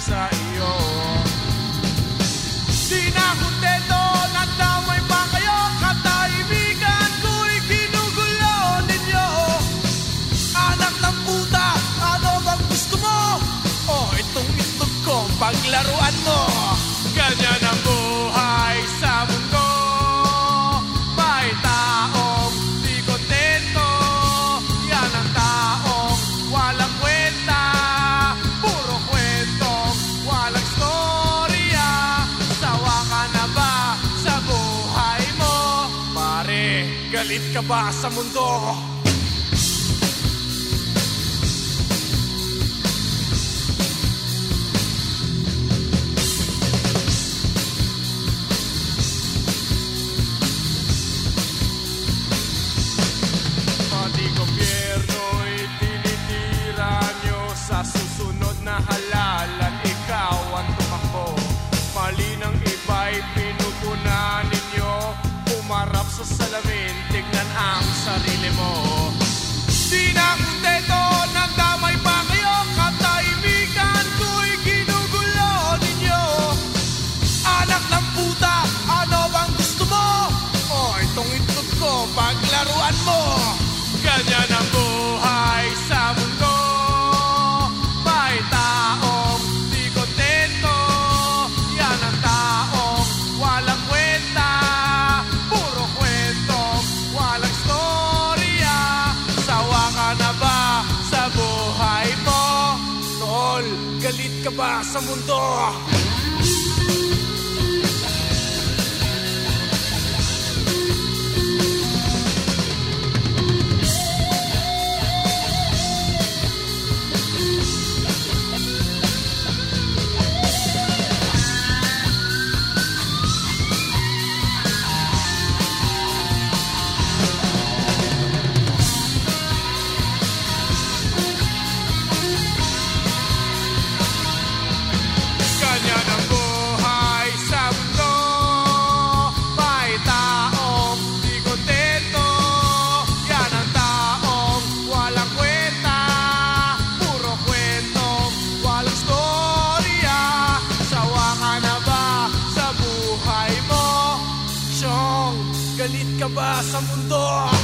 sa iyo. Di na pa kayo Kataibigan ko'y ginugulo ninyo. Anak ng puta, ano bang gusto mo? Oh, itong itlog kong paglaruan mo. Ganyan Galit ka ba sa mundo? Pati gobyerno itinitira nyo sa susunod na halal Galit ka ba sa mundo? ba sa mundo?